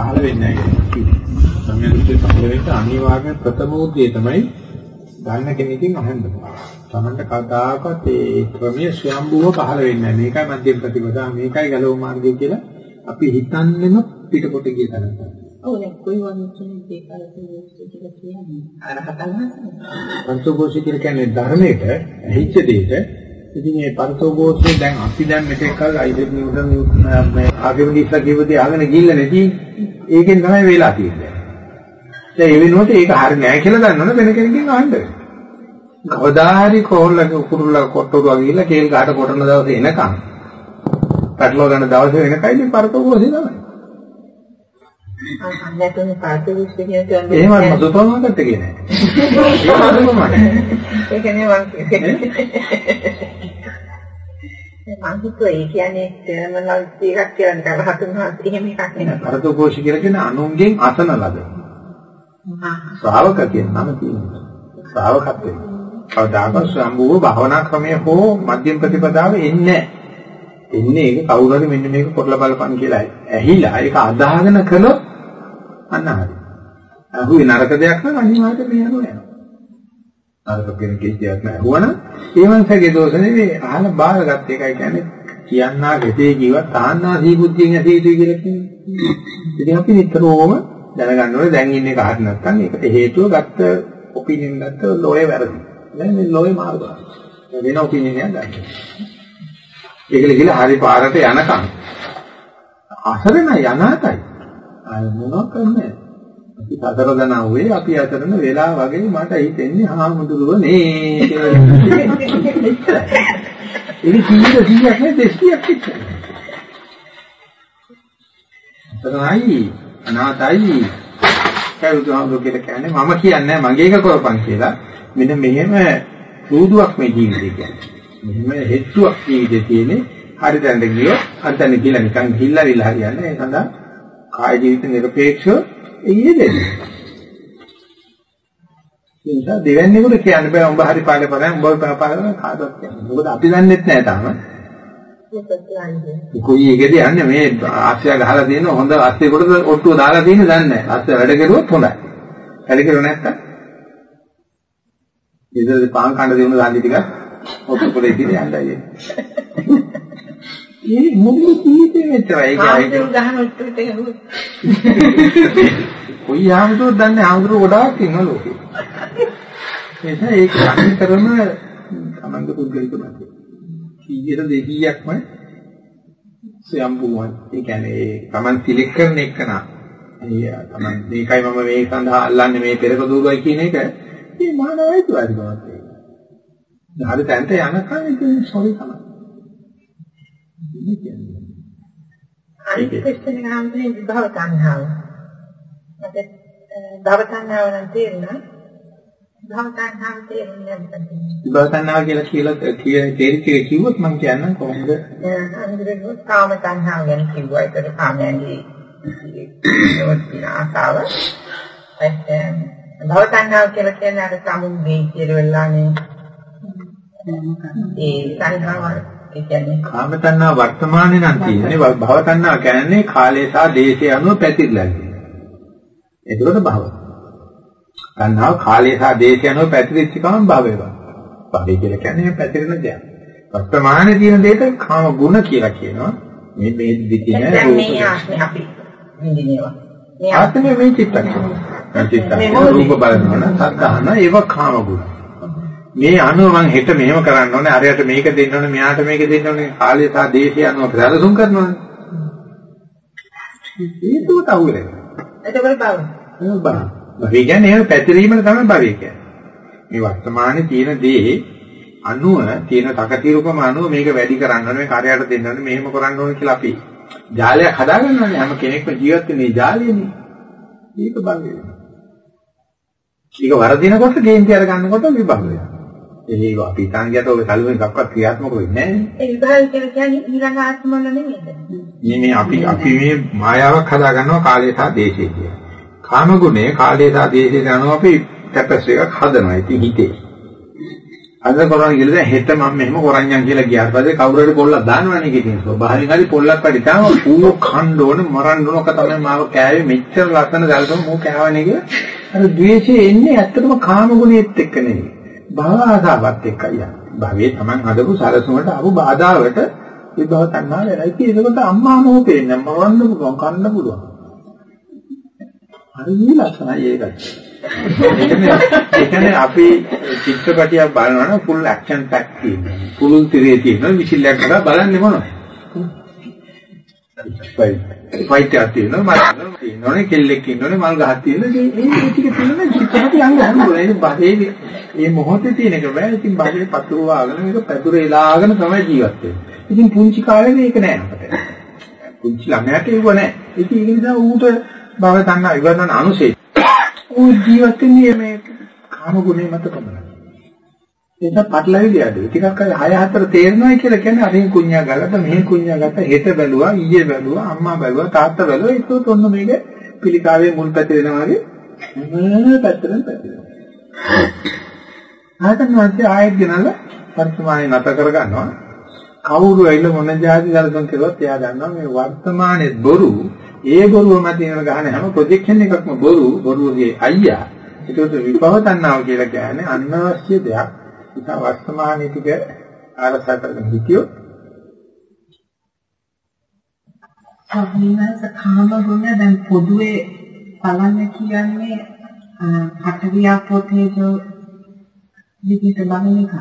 පහළ වෙන්නේ නැහැ. සම්මියදෘෂ්ටි පහළ වෙන්න අනිවාර්ය ප්‍රථම උද්දේ තමයි ගන්න කෙනකින් අහන්න. Tamanට කවදාකවත් ඒ ක්‍රමයේ ස්වයම්බුව පහළ වෙන්නේ නැහැ. මේකයි මධ්‍යම ප්‍රතිපදා මේකයි ගලව මාර්ගය කියලා අපි හිතන්නේම පිටකොට ගිය තරම්. ඔව් දැන් කොයි වගේ කෙනෙක් ඒ කාලේ කියලා කියන්නේ අරහතන් වහන්සේ. පංචෝගෝෂී කියලා කියන්නේ ධර්මයට ඇහිච්ච දෙයට ඉතින් මේ පංචෝගෝෂී දැන් අපි දැන් මෙතෙක් කල් අයිඩෙන් නිව්ටන් මේ ආගමනිස්ලා කියවදී අහගෙන ගිහිල්ලා නැති ඒකෙන් තමයි වෙලා තියෙන්නේ. දැන් ඒ වෙනුවට ඒක හරිය නෑ කියලා දන්නවනේ වෙන කෙනකින් අහන්න. කවදා හරි කොල්ලක උකුරුල්ල කොට්ටුවා ගිහිල්ලා කේල් ගහට කොටන දවසේ එනකන් පැටලව ගන්න දවසේ වෙනකයි ඉතින් පරතෝගෝෂී තමයි. එහෙම මම සුපර් මාකට් එකේ නෑ. ඒක මම නේ මං කියන්නේ. මං හිතුවා ඒ කියන්නේ ටර්මිනල් එකක් කියලා නිකන් රහතුන් වහන්සේ එහෙම එකක් නෙවෙයි. පරතෝගෝෂී කියලා කියන්නේ අනුන්ගෙන් අසන ලද. ශ්‍රාවක කියන නම තියෙනවා. ශ්‍රාවකත්වය. කවදාකවත් සම්භව භාවනා ක්‍රමය හෝ මධ්‍යම ප්‍රතිපදාව එන්නේ එන්නේ ඒක කවුරු හරි මෙන්න මේක පොරලා බලපන් කියලා ඇහිලා ඒක අදාහගෙන කළොත් අන්න හරි. අහුවේ නරක දෙයක් නම් අනිවාර්යයෙන් මේ යනවා යනවා. නරක කෙනෙක්ගේ දෙයක් නෑ. වුණා ඒ මනසගේ දෝෂ නෙවෙයි අහලා බාරගත් එකයි කියන්නේ කියන්නා ගෙතේ කිව්වත් තාන්නා සීබුද්ධියෙන් ඇති යුතුයි කියලා කියන්නේ. ඉතින් අපි නිතරම දැනගන්න ඕනේ දැන් ඉන්නේ කාට නැත්නම් ඒකට හේතුව ගත්ත ඔපිනියන් ගත්ත ලෝයේ වැරදි. දැන් මේ ලෝයේ මාර්ගය. වෙන ඔපිනියන් එකක් ගන්න. ඒකල ගිහලා හරි පාරට යනකම් අසරණ යනාතයි. අය මොනවක් කරන්නේ? අපි සතර දනා වූයේ අපි අතරන වෙලා වගේ මට හිතෙන්නේ හාමුදුරුවෝ නේ කියලා. ඒක 100 100ක් නේ? 200ක් විතර. අතරයි අනාතයි. කවුරුහමෝ කියලා කියන්නේ. මම කියන්නේ මගේ එක කරපන් කියලා. මෙන්න මෙහෙම සූදුවක් මේ ජීවිතේ කියන්නේ. මෙහෙම හෙට්ටුවක් ජීවිතේ තියෙන්නේ. හරි දැනට ගියොත් අතන කියලා නිකන් හිල්ලාරිලා හරියන්නේ. ඒ සඳහා කාය ජීවිත නිර්පේක්ෂව එන්නේ දෙන්නේ ඒ නිසා දෙවන්නේකට කියන්න බෑ උඹ හරි පාඩේ පරයන් උඹ පාපාරන කාටවත් කියන්නේ මොකද අපි දන්නෙත් නෑ තාම කොයි එකද යන්නේ මේ ආශ්‍රය ගහලා තියෙන හොඳ ආශ්‍රය කොට ඔට්ටුව දාලා තියෙන දන්නේ නැහැ. ආශ්‍රය වැඩ කෙරුවොත් හොඳයි. වැඩ කෙරුව නැත්තම් ඉතින් පාන් කන්න දෙන දාන්නේ ටික ඔට්ටුව පොලේ ඉතින් යන්නයි. ඒ මුළු ජීවිතේ මෙච්චරයි. ඒක ආශ්‍රය ගහන ඔට්ටුවට ගහුවොත්. කොයි ආමතුත් දන්නේ ආමතුරු ගොඩාක් ඉන්නවා ලෝකේ. එතන ඒක අනිතරම තමන්ගේ පුද්ගලික මතය. 100ට 200ක්ම ස්වයම්බුවන් ඒ කියන්නේ Taman සිලෙක්ට් කරන එක නා ඒ Taman මේකයි මම මේ සඳහා අල්ලන්නේ මේ පෙරක දුරුවයි කියන එක මේ මානවයිතු අධිකමත් ඒක. හරි තැනට යනකම් ඉතින් සෝරි තමයි. අනිත් ප්‍රශ්නේ ගාමනේ විභව තණ්හාව. මට භව තණ්හාව නම් තේරුණා. භව තණ්හාව තේරුන්නේ නැද්ද? විභව තණ්හාව කියලා කියලා තේරිච්ච එක කිව්වොත් මම කියන්නම් කොහොමද? අනිත් කාම තණ්හාව ගැන කිව්වා. ඒකට කාමයන්ගේ ඒවත් ආසාව. භව තණ්හාව කියලා කියන්නේ අර සමුද්දී කියලා වෙලානේ. ඒ තණ්හාව ඒ කියන්නේ කාම තණ්හා වර්තමානයේ නම් තියෙන්නේ භව තණ්හා කියන්නේ කාලය සහ දේශය අනුව පැතිරලා තියෙනවා. ඒකවල භව. තණ්හාව කාලය සහ දේශය අනුව පැතිරිච්ච ගමන් භවය වා. භවය කියලා කියන්නේ පැතිරෙන දෙයක්. වර්තමානයේ තියෙන දෙයට කාම ගුණ කියලා කියනවා. මේ මේ දිතින දැන් මේ ආත්මය අපි විඳිනවා. ආත්මය මේ චිත්තක්ෂණ. චිත්තක්ෂණ රූප බලනවා සද්ධාන ඒව කාම ගුණ. මේ අනුව මං හෙට මෙහෙම කරන්න ඕනේ අරයට මේක දෙන්න ඕනේ මෙයාට මේක දෙන්න ඕනේ කාලය සහ දේශය අනුව ප්‍රසලසුම් කරනවානේ. ඒකත් අහුවෙන්නේ. එතකොට බව. ඒක බව. භවය කියන්නේ එහෙම පැතිරීම තමයි භවය කියන්නේ. මේ වර්තමානයේ තියෙන දේ අනුව තියෙන තකතිරුකම අනුව මේක වැඩි කරන්න ඕනේ කාර්යයට දෙන්න ඕනේ මෙහෙම කරන්න ඕනේ කියලා අපි ජාලයක් හදාගන්නවානේ හැම කෙනෙක්ම ජීවත් වෙන්නේ ජාලයනේ. ඒක භවය. ඒක වරදිනකොට ගේන්ති අර ගන්නකොට විභව වෙනවා. ඒක අපි හිතන් ගියට ඔය කලුවෙන් එකක්වත් ක්‍රියාත්මක වෙන්නේ නැහැ. ඒ විභාගය කියලා කියන්නේ ඊළඟ ආත්ම වල නෙමෙයිද? මේ මේ අපි අපි මේ මායාවක් හදා ගන්නවා කාලය සහ දේශය කියලා. කාම ගුණය කාලය සහ දේශය ගන්නවා අපි කැපස් එකක් හදනවා. ඉතින් හිතේ. අද කරන්නේ කියලා දැන් හෙට මම මෙහෙම කරන්නම් කියලා ගියාට පස්සේ කවුරු හරි පොල්ලක් දානවනේ කිතින් ස්වභාවයෙන් හරි පොල්ලක් වැඩි තාම ඌ කන්න ඕනේ මරන්න ඕනක තමයි මාව කෑවේ මෙච්චර ලස්සන දැල්කම මෝ කෑවනේ කියලා අර ද්වේෂය එන්නේ ඇත්තටම කාම ගුණෙත් එක්ක නෙවෙයි භව ආසාවත් එක්කයි යන්නේ භවයේ Taman හදපු සරසුමට ආපු බාධාවට විභව තණ්හා වෙලයි ඒකට අම්මා මොකේ නෑ මරන්න පුළුවන් කන්න පුළුවන්. හරි ලස්සනයි ඒකත් ඒ කියන්නේ අපි චිත්‍රපටියක් බලනවා නම් ෆුල් ඇක්ෂන් පැක් තියෙනවා. පුළුල් තිරේ තියෙනවා. විසිල්ලක් කරලා බලන්නේ මොනවද? ෆයිට් එකක් තියෙනවා මල් තියෙනවනේ කෙල්ලෙක් ඉන්නවනේ මල් ගහක් තියෙනවා. මේ මේ ටික තියෙනවා චිත්‍රපටි අංග හම්බුනේ ඒ බඩේ මේ මොහොතේ තියෙන එක බෑ. ඉතින් බඩේ පතුරු වාගෙන මේක පැදුරේ ලාගෙන තමයි ජීවත් වෙන්නේ. ඉතින් පුංචි කාලේ මේක නෑ අපිට. පුංචි ළමයාට ඒව නෑ. ඉතින් ඒක නිසා ඌට භව තණ්හා විවරණ අනුසෙයි. ඌ ජීවත් වෙන්නේ මේ කාම ගුණේ මත පමණයි. ඒක පටලවිලි අඩේ. ටිකක් අය 6 4 තේරෙනවා කියලා කියන්නේ අරින් කුඤ්ඤා ගලට මෙහෙන් කුඤ්ඤා ගත්ත හෙට බැලුවා ඊයේ බැලුවා අම්මා බැලුවා තාත්තා බැලුවා ඒකත් ඔන්න මේක පිළිකාවේ මුල් පැතිරෙනවා වගේ මොන පැත්තෙන් පැතිරෙනවා. ආයතන වාසිය ආයෙත් ගෙනල්ලා වර්තමානයේ නැත කර ගන්නවා. කවුරු ඇවිල්ලා මොන જાති දලසන් කරුවත් එයා දන්නවා මේ වර්තමානයේ බොරු ඒ බොරුව මත එන ගහන හැම ප්‍රොජෙක්ෂන් එකක්ම බොරු බොරුවගේ අයියා. ඒකට විභව තණ්හාව කියලා කියන්නේ අනවශ්‍ය දෙයක්. ඒක වර්තමානයේ ටික ආරසා කරගෙන හිටියොත් සම්මිනස කාම ගුණ දැන් පොදුවේ බලන්න කියන්නේ පටවියා තේජෝ විදිහට බලන එක.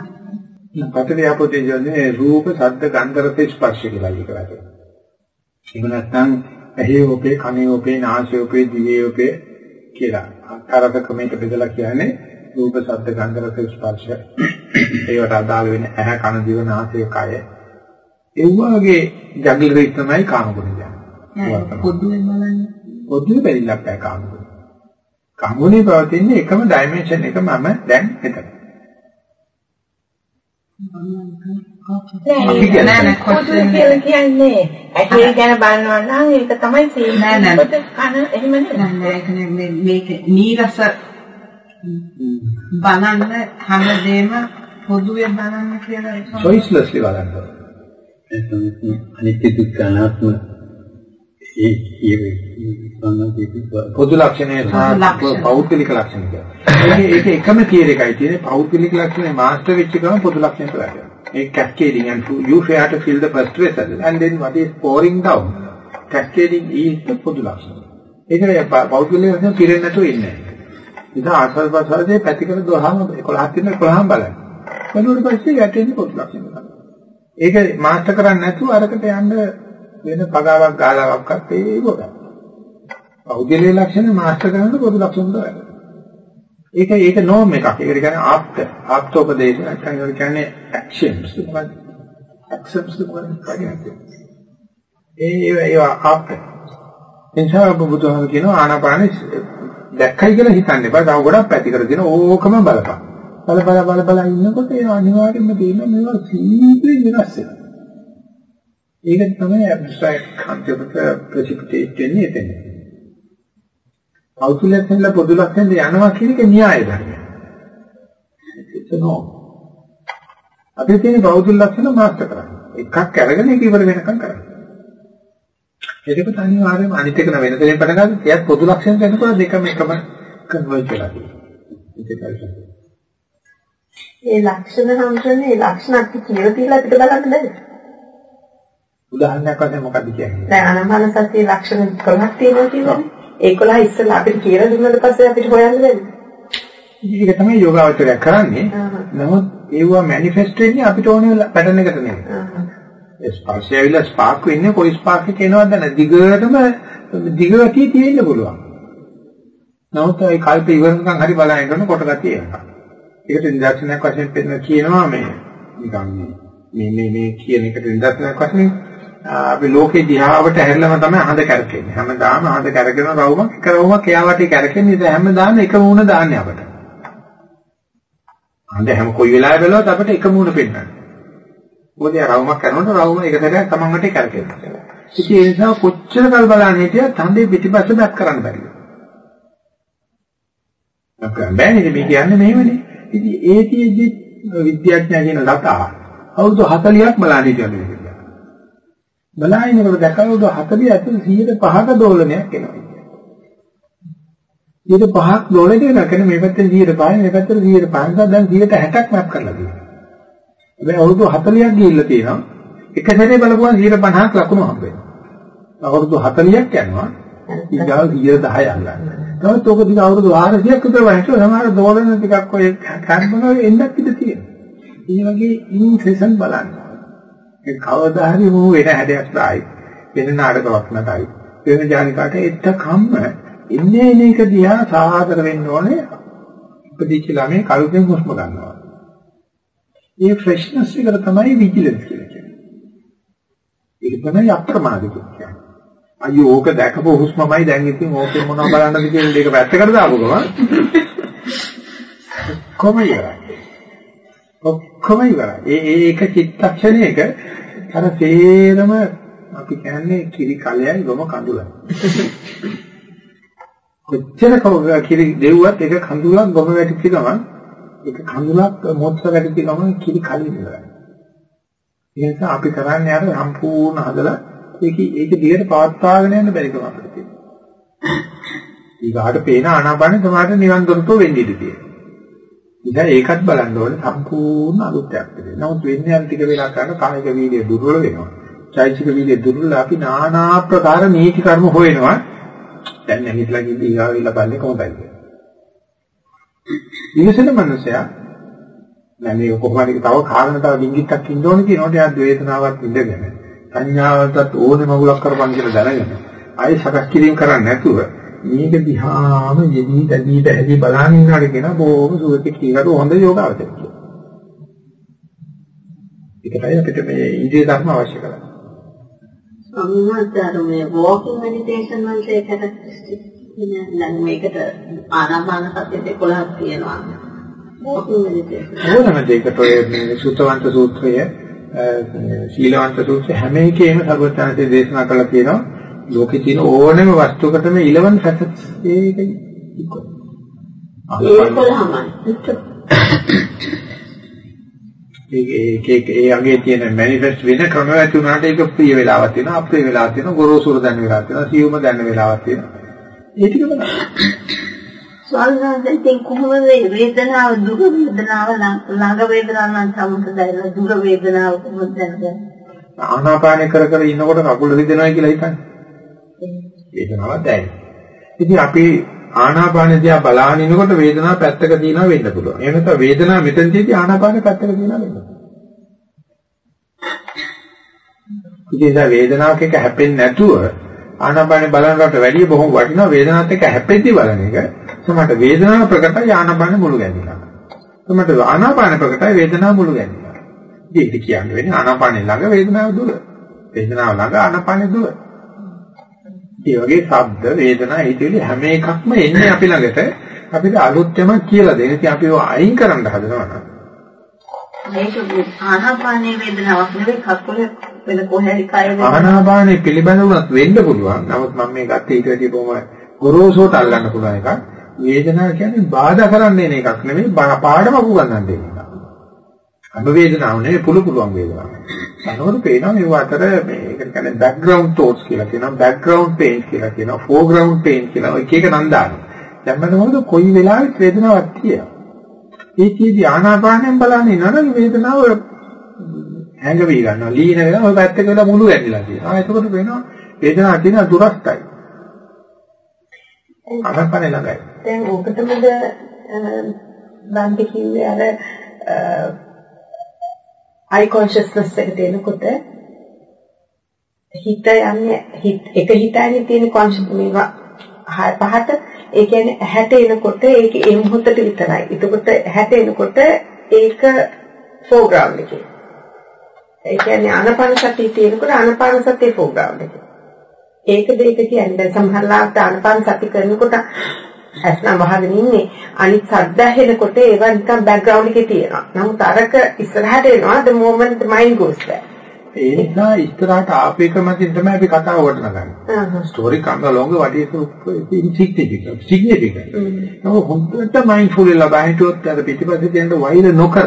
පටවියා තේජෝනේ රූප, ශබ්ද, ගන්ධ, රස, ස්පර්ශ කියලා ඉකලා තියෙනවා. ඒක නැත්නම් ඇහි ඔපේ කනේ ඔපේ නාසයේ ඔපේ දිවේ ඔපේ කියලා. ආකාරක ක්‍රමයක බෙදලා කියන්නේ රූප ශබ්ද ගන්ධ රස ස්පර්ශ ඒවට අදාළ වෙන ඇහ කන දිව නාසය කය. ඒ වගේ ජගල් රේ තමයි කාම ගුණ කියන්නේ. පොදුවේ බලන්නේ. පොදුවේ බැරිලක් නැහැ කාම ගුණ. කාම ගුණේ පවතින්නේ එකම ඩයිමන්ෂන් එක මම දැන් මෙතන. නෑ නෑ කොච්චර කියලා කියන්නේ ඇහි ගැන බලනවා නම් ඒක තමයි සීනෑ කන එහෙම නෑ ඒක නෙමෙයි. මේක නීරස බලන්න හැමදේම පොදුවේ බලන්න කියලා choicelessly බලන්න අනිත්‍ය දුක්ඛ අනාත්ම ඒ කියන්නේ පොදු ලක්ෂණය පෞද්ගලික ලක්ෂණ කියන්නේ. ඒක එකම තියර එකයි තියෙන්නේ පෞද්ගලික ලක්ෂණය මාස්ටර් වෙච්ච ගමන් පොදු ලක්ෂණයට වැටෙනවා. ඒ cascading and you have to fill the first vessel and then what is pouring down cascading is the පොදු ලක්ෂණය. ඒක පෞද්ගලික ලක්ෂණ පිරෙන්නේ නැතුව ඉන්නේ. ඉතින් ආස්වාද ප්‍රසාරයේ පැතිකඩ 12ම 11ක් තියෙන 11ම බලන්න. බලුවට පස්සේ යටින් පොදු ලක්ෂණ ගන්න. ඒක මාස්ටර් කරන්නේ නැතුව අරකට යන්න වෙන පගාවක් ගාලාවක්වත් ඒ පොඩ. පෞද්ගලික ලක්ෂණ මාස්ටර් කරන්න පොදු ලක්ෂණ වල ඒක ඒක නෝම් එකක්. ඒකට කියන්නේ ආප්ත. ආප්තෝපදේශ නැත්නම් ඒකට කියන්නේ actions මොකක්ද? actions මොකක්ද? ඒ ඒ ආප්ත. එනිසා බුදුහාම කියනවා ආනාපානෙ දැක්කයි කියලා හිතන්න එපා. තව ගොඩක් පැති කර දෙන ඕකම බලපන්. බල බල බල බල ඉන්නකොට ඒ අනිවාර්යයෙන්ම තියෙන මේවා සීක්‍රෙන් වෙනස් වෙනවා. ඒක තමයි abstract concept precipitate වෙන්නේ එතන. අවතුලයෙන් පොදු ලක්ෂණ යනවා කියන එක න්‍යාය ධර්මයක්. එතනෝ අපි තියෙන බෞද්ධ ලක්ෂණ මාස්ටර් කරන්නේ. එකක් අරගෙන ඒක ඉවර වෙනකම් කරන්නේ. ඒකත් අනිවාර්යයෙන්ම අනිත් එක වෙන දෙයක් පටන් ගන්න. එයත් පොදු ලක්ෂණ දෙනකොට දෙකම එකම කන්වර්ජ් වෙලා තියෙනවා. ඒ ලක්ෂණ ඒ ලක්ෂණ අපි කියලා තියලා අපිට බලන්න බැහැ. උදාහරණයක් වශයෙන් මොකක්ද කියන්නේ? දැන් අනමන සතිය ලක්ෂණ 12ක් තියෙනවා කියන්නේ. ඒ 11 ඉස්සෙල්ලා අපිට කියලා දුන්නාට පස්සේ අපිට හොයන්න බැහැ. ඒක තමයි යෝගාවචරය කරන්නේ. නමුත් ඒවා මැනිෆෙස්ට් වෙන්නේ අපිට ඕනේ පැටර්න් එකට නෙමෙයි. ඒ ස්පර්ශය ඇවිල්ලා ස්පාර්ක් වෙන්නේ කොයි ස්පාර්ක් එක එනවද නැද්ද? දිගටම දිගටි තියෙන්න පුළුවන්. නමුත් ඒ කල්ප ඉවරනකම් හරි බලන්න ඉන්න කොට ගතිය. ඒකට නිදර්ශනයක් වශයෙන් පෙන්නන කියනවා මේ නිකන් මේ මේ මේ කියන එකට නිදර්ශනයක් වශයෙන් අපි ලෝකේ දිහාවට හැරිලම තමයි හඳ කැරකෙන්නේ. හැමදාම හඳ කැරගෙන රවුමක් එක රවුමක් එයාවට කැරකෙන්නේ. ඉතින් හැමදාම එක මූණ දාන්නේ අපට. හඳ හැම කොයි වෙලාවෙ බැලුවත් අපිට එක මූණ පෙන්නන්නේ. මොකද ඒ රවුමක් කරනකොට රවුම එක සැරයක් තමන්ට කැරකෙනවා. ඉතින් ඒ නිසා කොච්චර කල් බලන්නේ හිටියත් හඳේ පිටිපස්ස බැක් කරන්න බැරිද? අප්‍රාණ බෑනේ මේ කියන්නේ මෙහෙමනේ. ඉතින් ඒකෙදි විද්‍යාඥයා කියන ලතා අවුරුදු 40ක් බලන්න හිටියලු මේක. බලහිනකොට දැකලා අවුරුදු 40 ඇතුළත 105ක දෝලනයක් එනවා. 105ක් දෝලනය වෙනකන් මේ පැත්තේ 105 මේ පැත්තේ 105 දැන් 160ක් මැප් කරලා තියෙනවා. හැබැයි අවුරුදු 40ක් ගිහිල්ලා තියෙනවා. එක සැරේ බලපුවම 150ක් ලකුණු හම්බ වෙනවා. අවුරුදු 40ක් යනවා. ඊගාව 110 අල්ලන්න. තවත් ඔක දින අවුරුදු 400ක් විතර වහිනවා. සමහර දෝලන ටිකක් ඔය කර්මවල එන්නත් ඉඩ තියෙනවා. ඒ වගේ ඉන් සෙෂන් බලන්න. ඒ කවදා හරි මෝ වෙන හැඩයක් දායි. වෙන නාටකයක් නැතයි. වෙන ජානිකාට එත්තකම්ම ඉන්නේ එනක දිහා සාහතර වෙන්න ඕනේ. ඉපදිච්ච ළමයි කල්පෙන් හුස්ම ගන්නවා. ඒ ෆ්‍රෙෂ්නස් එකට තමයි විජිලන්ස් කියලා කියන්නේ. ඒක තමයි අප්‍රමාද කියන්නේ. අයියෝ ඕක දැකපු හුස්මමයි දැන් ඉතින් ඕකෙන් මොනවද බලන්නද කියන එක පැත්තකට දාපු ගමන් කොහොම ඉවරයි. ඔක්කොම ඉවරයි. ඒ ඒ එක චිත්තක්ෂණයක අර තේරම අපි කියන්නේ කිරි කලයයි ගොම කඳුලයි. කොච්චර කවුරු කිරි දෙව්වත් එක කඳුලක් ගොම වැටිච්ච ගමන් එක කඳුලක් මොත්ස වැටිච්ච ගමන් කිරි කලින් ඉවරයි. ඒ නිසා අපි කරන්නේ අර සම්පූර්ණ හදලා ඒක ඒක දිගට පවත්වාගෙන යන්න බැරි කම අපිට තියෙනවා. ඊගාට පේන ආනාපානෙ තමයි නිවන් දොරටුව වෙන්නේ ඉතියි. ඉතින් ඒකත් බලන්න ඕනේ සම්පූර්ණ අලුත්යක් විදිහට. නමුත් වෙන්නේ අර ටික වෙලා කරන කායික වීර්ය දුර්වල වෙනවා. චෛතසික වීර්ය දුර්වල අපි নানা ආකාර නීති කර්ම හොයනවා. දැන් නැගිටලා ගිහින් ඊගාවිලා බලන්නේ කොහොමද කියලා. ඉනිසෙන මනුස්සයා දැන් මේ කොහොමද තව කාරණ තව ඩිංගිත්තක් ඉන්න ඕනේ කියනකොට එයා වේදනාවක් ඉඳගෙන සංඥාවටත් ඕනේ මගුලක් කරපන් කියලා දැනගෙන ආයෙ සකස් කිරීම කරන්නේ නැතුව මේක දිහාම යෙදී දැදී දැදී බලන ඉන්නාට කියන බොහොම සුවති කීකරු හොඳ යෝගාවචර කියලා. ඒකයි අපිට මේ ඉන්ද්‍රිය ධර්ම අවශ්‍ය කරන්නේ. වහන්සේ මේ walking meditation වලට characteristic දැන් මේකට ආනාපාන සතිය 11ක් තියෙනවා. walking meditation. ඕනම දෙයකට ඔය සූත්‍රවන්ත සූත්‍රය ශීලවන්ත සූත්‍රය හැම එකේම සර්වඥාන්සේ දේශනා කළා තියෙනවා ලෝකේ තියෙන ඕනෑම වස්තුවකටම ෆැසට්ස් ඒකයි. ඒක ඒක ඒ අගේ තියෙන මැනිෆෙස්ට් වෙන ක්‍රම ඇති වුණාට ඒක ප්‍රිය වෙලාවක් තියෙනවා අප්‍රිය වෙලාවක් තියෙනවා ගොරෝසුර දැන වෙලාවක් තියෙනවා සියුම දැන වෙලාවක් තියෙනවා. ඒ ටික බලන්න ස්වාමීන් වහන්සේ කොහොමද වේදනාව දුක වේදනාව ළඟ වේදනාව නම් සමුදයන දුර වේදනාව කොහොමද දැනගන්නේ ආනාපාන කර කර ඉන්නකොට කකුල රිදෙනවා කියලා හිතන්නේ වේදනාවක් දැනෙනවා. ඉතින් අපි ආනාපාන දිහා බලාගෙන ඉනකොට වේදනාව පැත්තක තියනවා වෙන්න පුළුවන්. එහෙම නැත්නම් වේදනාව මෙතන තියෙදි ආනාපාන පැත්තක තියනවා වෙන්න පුළුවන්. ඉතින් ඒ වේදනාවක් එක හැපෙන්නේ නැතුව ආනාපාන බලනකට වැඩිය බොහොම වටිනවා වේදනාවත් එක්ක හැපෙද්දි බලන එක. සමහරට වේදනාව ප්‍රකටයි ආනාපාන මුළු ගැන්විලා. සමහරට ආනාපාන ප්‍රකටයි වේදනාව මුළු ගැන්විලා. ඉතින් ඒක කියන්නේ වෙන්නේ ආනාපානේ ළඟ වේදනාව දුර. වේදනාව ළඟ ආනාපානේ දුර. ඒ වගේ ශබ්ද වේදනා හිතවිලි හැම එකක්ම එන්නේ අපි ළඟට අපිට අලුත්ම කියලා දෙන. ඉතින් අපි ඒවා අයින් කරන්න හදනවා නම් මේක ආනාපානයේ වේදනාවක් නෙවෙයි කකුල වෙන කොහේරි කය ආනාපානයේ පිළිබඳවුනත් වෙන්න පුළුවන්. නමුත් මම මේ ගත්තේ ඊට වැඩිය බොහොම ගොරෝසුට අල්ලන්න පුළුවන් එකක්. වේදනාව කියන්නේ බාධා කරන්න එන එකක් නෙවෙයි පාඩම උගන්වන්න දෙන එකක්. අබ වේදනාව නෙවෙයි පුළු පුළුවන් වේදනාව. අනවරු පේනවා මේ අතර මේ ඒකට කියන්නේ බෑග්ග්‍රවුන්ඩ් තෝට්ස් කියලා කියනවා බෑග්ග්‍රවුන්ඩ් පේන්ස් කියලා කියනවා ෆෝග්‍රවුන්ඩ් පේන්ස් කියලා එක එක නම් දානවා. දැන් මම මොකද කොයි වෙලාවෙත් වේදනාවක් තියෙනවා. ඒකේදී ආනාපානයෙන් බලන්නේ නේද වේදනාව හැංගවි ගන්නවා. ලීන වෙනවා ඔය පැත්තක වෙලා මුළු ඇදිලා තියෙනවා. ආ එතකොට වෙනවා වේදනාවක් තියෙනවා දුරස්තයි. ආනාපානේ ළඟයි. දැන් ඕකටමද බන්ති කිව්වේ අර අයි කොන්ෂස්නස් එකට එනකොට හිත යන්නේ හිත එක හිතන්නේ තියෙන කොන්ෂස් මේවා පහට ඒ කියන්නේ ඇහැට එනකොට ඒක ඒ මොහොතට විතරයි. එතකොට ඇහැට එනකොට ඒක ෆෝග්‍රවුන්ඩ් එකේ. ඒ කියන්නේ ආනපාන සතිය තියෙනකොට ආනපාන සතිය එකේ. ඒක දෙක කියන්නේ සමහරවිට ආනපාන සති කරනකොට ඇස්නම් වහගෙන ඉන්නේ අනිත් ශබ්ද ඇහෙනකොට ඒවා නිකන් බෑග්ග්‍රවුන්ඩ් එකේ තියෙනවා. නමුත් අරක ඉස්සරහට එනවා the moment the mind goes there. ඒ නිසා ඉස්සරහට ආපේක මතින් තමයි අපි කතාව වටනගන්නේ. Story comes along what is insignificant significant. නමුත් හොඳට mindful වෙලා බහිටුවොත් අර පිටිපස්සේ තියෙන වෛර නොකර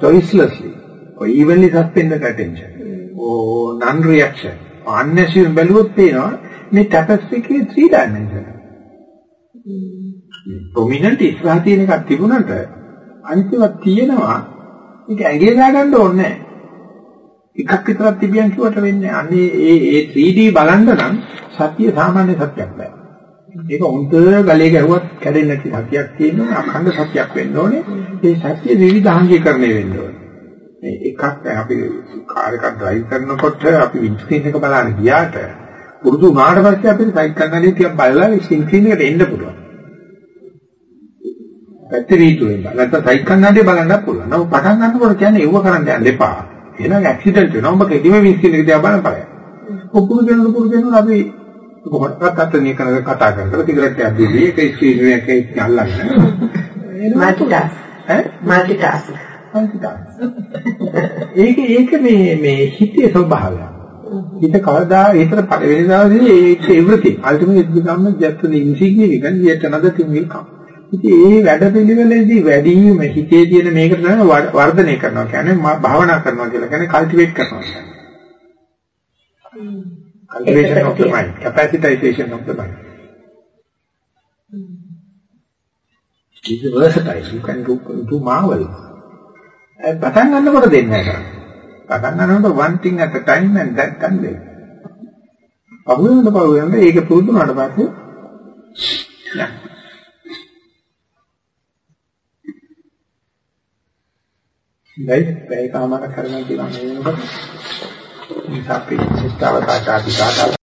choicelessly or evenly suspended attention or non-reaction අන්නැසියෙන් බැලුවොත් පේනවා මේ tapestry එකේ three dimension. dominant ඉස්සරහ තියෙන එකක් තිබුණාට අනිත් ඒවා තියෙනවා ඒක ඇඟේ දාගන්න ඕනේ නැහැ. එකක් විතරක් තිබියන් කිව්වට වෙන්නේ අනේ ඒ ඒ 3D බලන්න නම් සතිය සාමාන්‍ය සත්‍යයක් නෑ. ඒක උන්ට ගලේ ගැහුවත් කැඩෙන්නේ නැති සතියක් තියෙනවා අඛණ්ඩ සත්‍යයක් වෙන්න ඕනේ. ඒ සත්‍ය විවිධාංගීකරණය වෙන්න ඕනේ. මේ එකක් අපි කාර් එකක් ඩ්‍රයිව් කරනකොට අපි වින්ඩ්ස්ක්‍රීන් එක බලන්න ගියාට පුරුදු වුණාට පස්සේ අපිට සයිඩ් කන්නඩිය ටිකක් බලලා ස්ක්‍රීන් එකට එන්න පුළුවන්. පැත්තේ වීදුවෙන් බලන්න. නැත්නම් සයිඩ් කන්නඩිය බලන්නත් පුළුවන්. නමුත් පටන් ගන්නකොට කියන්නේ ඒව කරන්න යන්න එපා. එහෙනම් ඇක්සිඩන්ට් වෙනවා. ඔබ කෙටිම විශ්කින එක දිහා බලන්න බලන්න. ඔපුරු දෙනකොට පුරු දෙනකොට අපි කොහොමදත් අතනිය කරන කතා කරලා සිගරට් එකක් දීදී ඒක ස්ක්‍රීන් එකේ අල්ලගෙන මල්ටිටාස්ක් ඈ මල්ටිටාස්ක් ඒක ඒක මේ මේ හිතේ ස්වභාවය. හිත කවදා හිතට පළවෙනි දවසේ ඒක everything ultimately it becomes just an insignificant yet another thing will come. ඉතින් ඒ වැඩ පිළිවෙලේදී වැඩිම හිතේ තියෙන මේකට තමයි වර්ධනය කරනවා කියන්නේ භාවනා කරනවා කියලා කියන්නේ කල්ටිවේට් කරනවා කියන්නේ. cultivation of the mind, capacitization of the mind. It is versatile. You can do, do marvels. පටන් ගන්නකොට දෙන්නේ නැහැ. පටන් ගන්නකොට one thing at a time and that can be. පහුවෙන්ද පහුවෙන්ද ඒක පුරුදු වුණාට පස්සේ නෑ. දැන් පැය කාමර කරනවා කියලා මේ වෙනකොට නිසා අපි සිතාවතාවට අපි